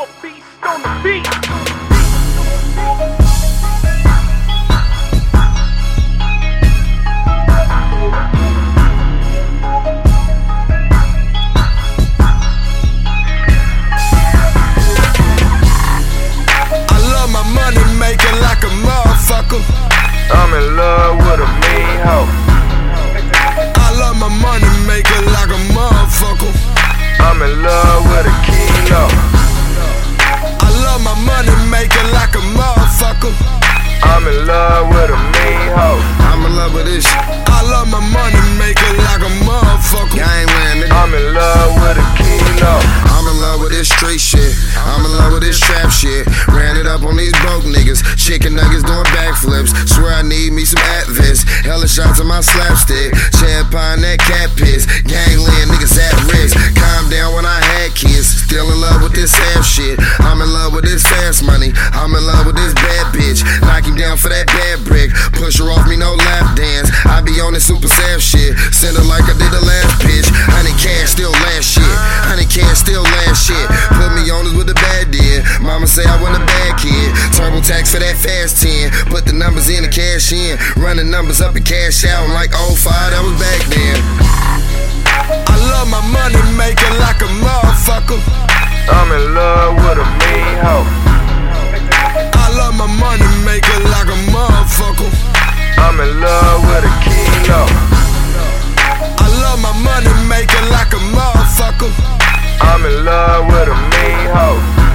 a beast on the beat. I'm in love with a mean hoe. I love my money maker like a motherfucker. I'm in love with a kilo. In love with a mean hoe. I'm in love with this. shit. I love my money maker like a motherfucker. Gangland, nigga. I'm in love with a kilo. I'm in love with this street shit. I'm in love with this trap shit. Ran it up on these broke niggas. Chicken nuggets doing backflips. Swear I need me some Advents. Hella shots on my slapstick. Champagne that cat piss. Gangland niggas at risk. Calm tax for that fast 10. Put the numbers in the cash in. Run the numbers up and cash out. like 05, that was back then. I love my money making like a motherfucker. I'm in love with a mean hoe. I love my money making like a motherfucker. I'm in love with a kilo. I love my money making like a motherfucker. I'm in love with a mean hoe.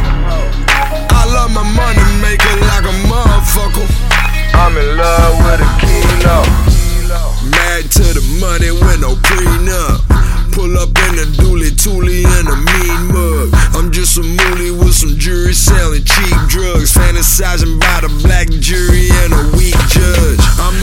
In a dually toolie and a mean mug. I'm just a moolie with some jury selling cheap drugs. Fantasizing about a black jury and a weak judge. I'm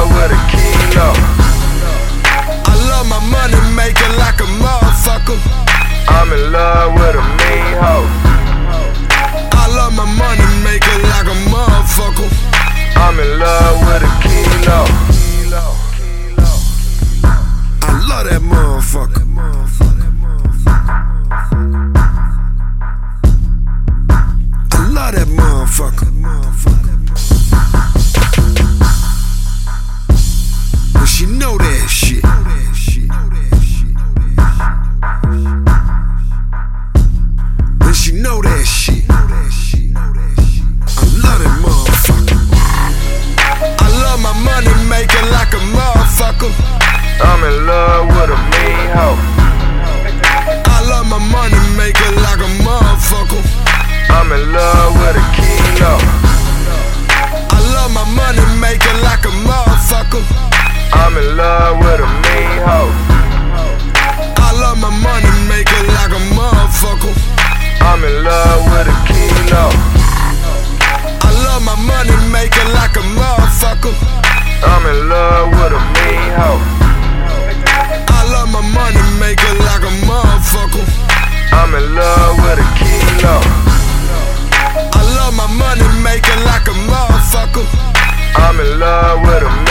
love with a kilo. I love my money making like a motherfucker. I'm in love with a mean hoe. In love with a mean hoe. I love my money making like a motherfucker. I'm in love with a kilo. I love my money making like a motherfucker. I'm in love with a mean hoe. I love my money making like a motherfucker. I'm in love with a kilo. I love my money making like a motherfucker. I'm in love with a.